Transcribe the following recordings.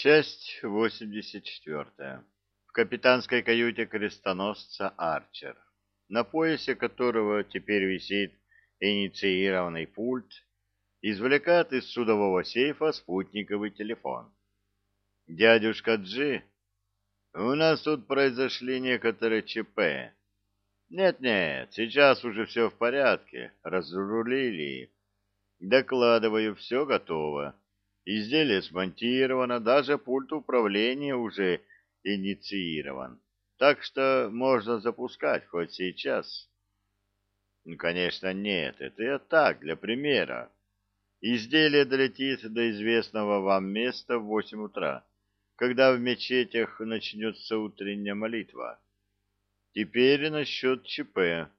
Часть 84. В капитанской каюте крестоносца Арчер, на поясе которого теперь висит инициированный пульт, извлекает из судового сейфа спутниковый телефон. «Дядюшка Джи, у нас тут произошли некоторые ЧП. Нет-нет, сейчас уже все в порядке, разрулили. Докладываю, все готово. Изделие смонтировано, даже пульт управления уже инициирован. Так что можно запускать хоть сейчас. Ну, конечно, нет, это я так, для примера. Изделие долетит до известного вам места в восемь утра, когда в мечетях начнется утренняя молитва. Теперь насчет ЧП.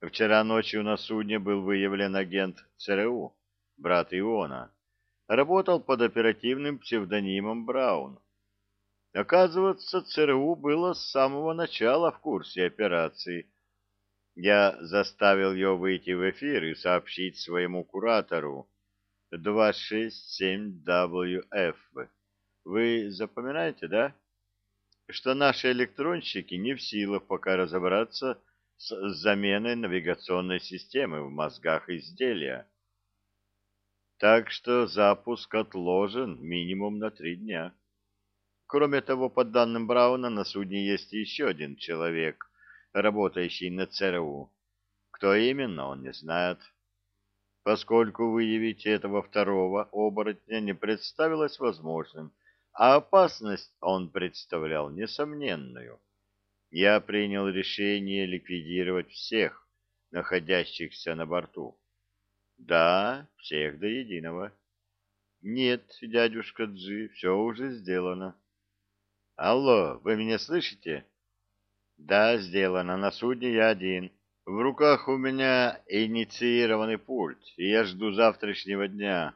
Вчера ночью на судне был выявлен агент ЦРУ, брат Иона работал под оперативным псевдонимом Браун. Оказывается, ЦРУ было с самого начала в курсе операции. Я заставил ее выйти в эфир и сообщить своему куратору 267WF. Вы запоминаете, да? Что наши электронщики не в силах пока разобраться с заменой навигационной системы в мозгах изделия так что запуск отложен минимум на три дня. Кроме того, по данным Брауна, на судне есть еще один человек, работающий на ЦРУ. Кто именно, он не знает. Поскольку выявить этого второго оборотня не представилось возможным, а опасность он представлял несомненную, я принял решение ликвидировать всех, находящихся на борту. Да, всех до единого. Нет, дядюшка Джи, все уже сделано. Алло, вы меня слышите? Да, сделано. На судне я один. В руках у меня инициированный пульт, и я жду завтрашнего дня.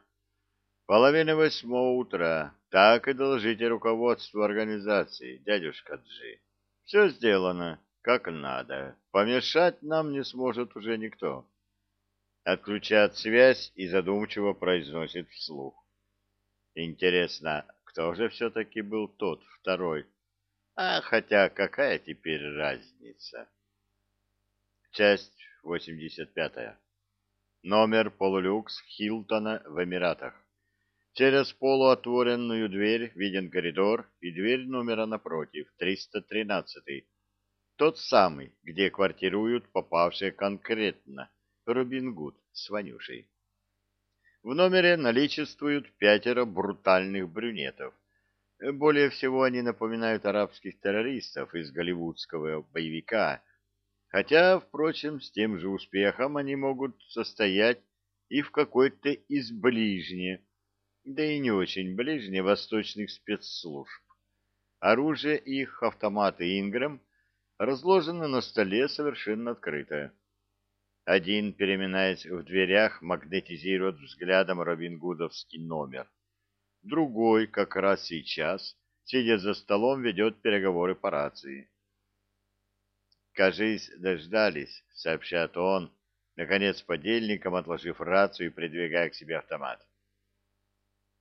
Половина восьмого утра. Так и доложите руководству организации, дядюшка Джи. Все сделано, как надо. Помешать нам не сможет уже никто отключает связь и задумчиво произносит вслух. Интересно, кто же все-таки был тот второй? А хотя какая теперь разница? Часть 85. Номер полулюкс Хилтона в Эмиратах. Через полуотворенную дверь виден коридор и дверь номера напротив, 313. Тот самый, где квартируют попавшие конкретно Робин Гуд с Ванюшей. В номере наличествуют пятеро брутальных брюнетов. Более всего они напоминают арабских террористов из голливудского боевика, хотя, впрочем, с тем же успехом они могут состоять и в какой-то из ближне, да и не очень ближне восточных спецслужб. Оружие их, автоматы Ингрэм, разложено на столе совершенно открытое. Один, переминаясь в дверях, магнетизирует взглядом Робин Гудовский номер. Другой, как раз сейчас, сидя за столом, ведет переговоры по рации. «Кажись, дождались», — сообщает он, наконец подельником отложив рацию и придвигая к себе автомат.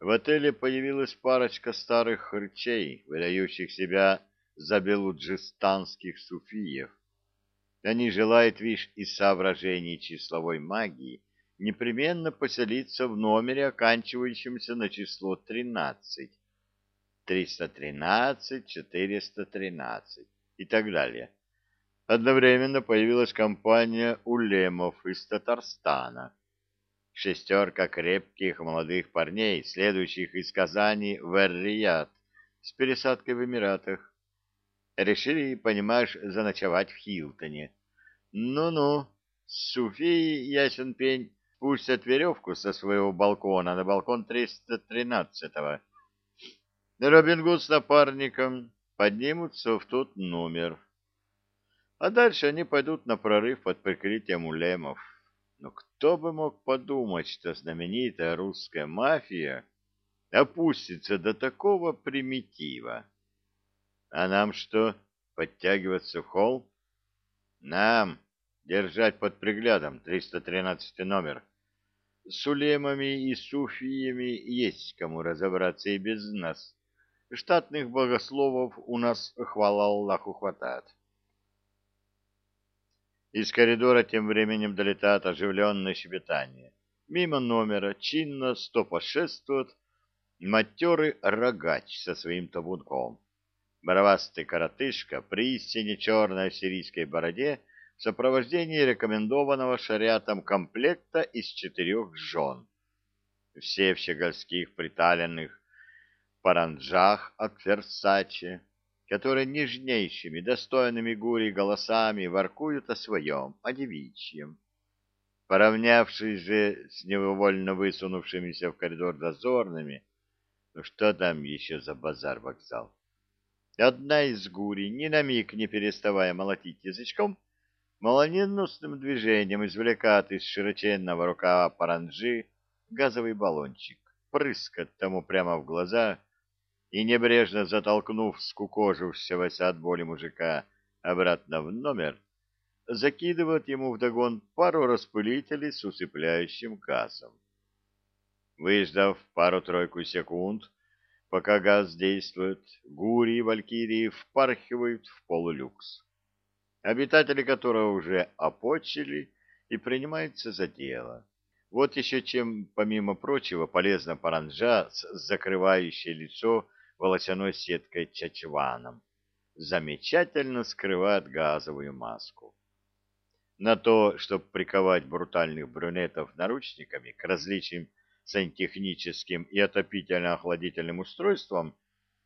В отеле появилась парочка старых хрычей, выдающих себя за белуджистанских суфиев. Они желают, вишь, из соображений числовой магии непременно поселиться в номере, оканчивающемся на число 13, 313, 413 и так далее. Одновременно появилась компания улемов из Татарстана. Шестерка крепких молодых парней, следующих из Казани в эр с пересадкой в Эмиратах. Решили, понимаешь, заночевать в Хилтоне. Ну-ну, Суфий, ясен пень, пустят веревку со своего балкона на балкон 313-го. Робин Гуд с напарником поднимутся в тот номер. А дальше они пойдут на прорыв под прикрытием улемов. Но кто бы мог подумать, что знаменитая русская мафия опустится до такого примитива? А нам что, подтягиваться в холл? Нам держать под приглядом 313 номер. С улемами и суфиями есть кому разобраться и без нас. Штатных богословов у нас, хвала Аллаху, хватает. Из коридора тем временем долетает оживленное щебетание. Мимо номера чинно стопошествует матерый рогач со своим табунком. Боровастый коротышка при истине черной сирийской бороде в сопровождении рекомендованного шариатом комплекта из четырех жен. Все в щегольских приталенных паранджах от Версаче, которые нежнейшими, достойными гури голосами воркуют о своем, о девичьем. Поравнявшись же с невольно высунувшимися в коридор дозорными, ну что там еще за базар-вокзал? Одна из гури, ни на миг не переставая молотить язычком, молниеносным движением извлекает из широченного рукава паранджи газовый баллончик, прыскает тому прямо в глаза и, небрежно затолкнув скукожившегося от боли мужика обратно в номер, закидывает ему вдогон пару распылителей с усыпляющим газом. Выждав пару-тройку секунд, пока газ действует, гури и валькирии впархивают в полулюкс, обитатели которого уже опочили и принимаются за дело. Вот еще чем, помимо прочего, полезна паранжа с закрывающей лицо волосяной сеткой чачваном. Замечательно скрывает газовую маску. На то, чтобы приковать брутальных брюнетов наручниками к различным сантехническим и отопительно-охладительным устройствам,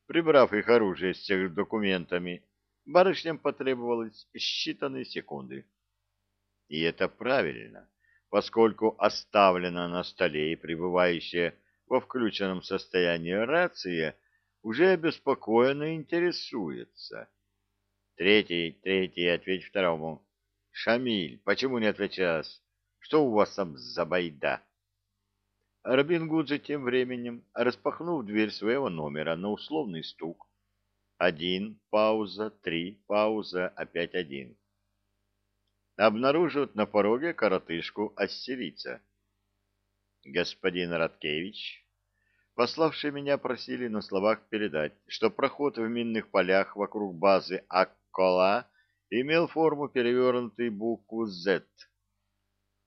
прибрав их оружие с тех документами, барышням потребовалось считанные секунды. И это правильно, поскольку оставлена на столе и пребывающая во включенном состоянии рация уже обеспокоенно интересуется. Третий, третий, ответь второму. Шамиль, почему не отвечаешь? Что у вас там за байда? Робин Гуд же тем временем, распахнув дверь своего номера на условный стук, один, пауза, три, пауза, опять один, обнаруживает на пороге коротышку ассирийца. Господин Радкевич, пославшие меня просили на словах передать, что проход в минных полях вокруг базы Аккола имел форму перевернутой букву «З»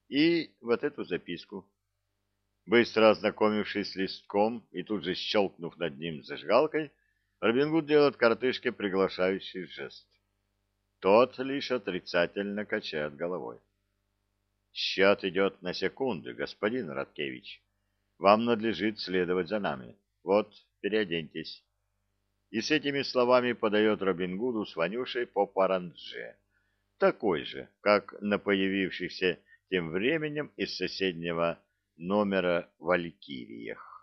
и вот эту записку. Быстро ознакомившись с листком и тут же щелкнув над ним зажигалкой, Робин Гуд делает коротышке приглашающий жест. Тот лишь отрицательно качает головой. Счет идет на секунды, господин Радкевич. Вам надлежит следовать за нами. Вот, переоденьтесь. И с этими словами подает Робин Гуду с Ванюшей по парандже. Такой же, как на появившихся тем временем из соседнего номера «Валькириях».